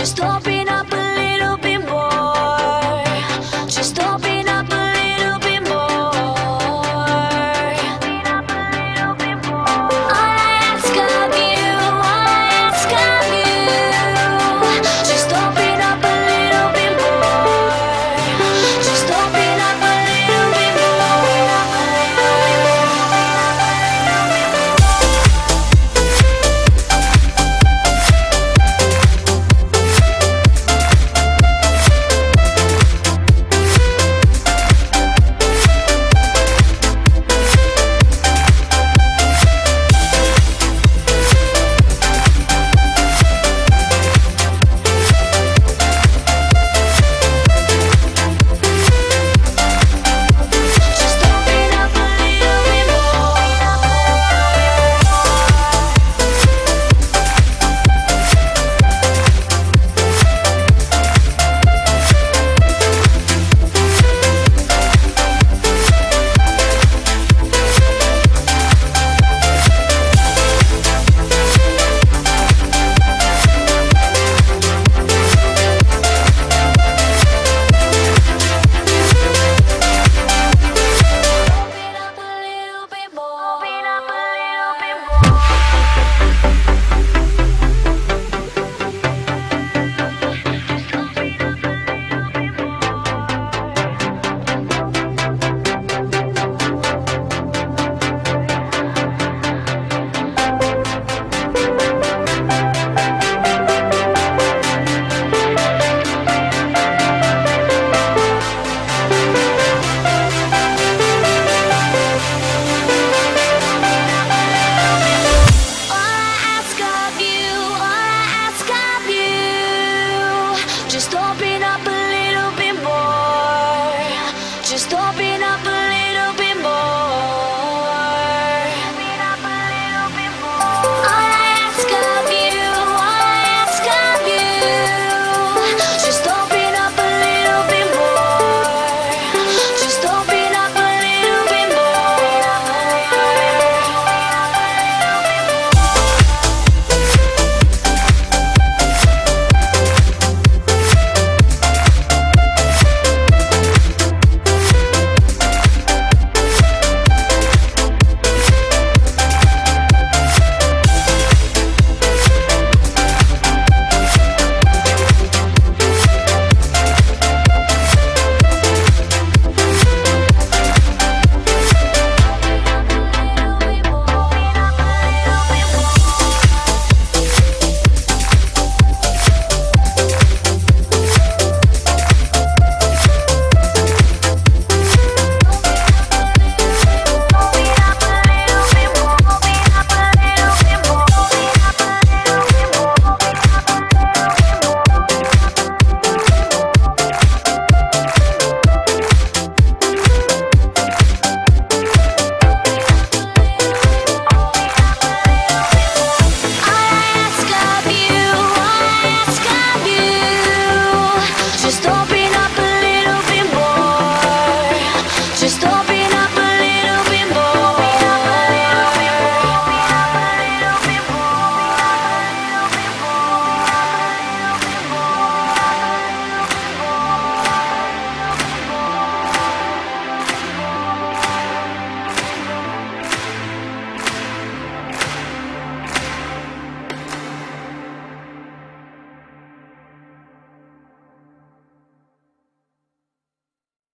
just don't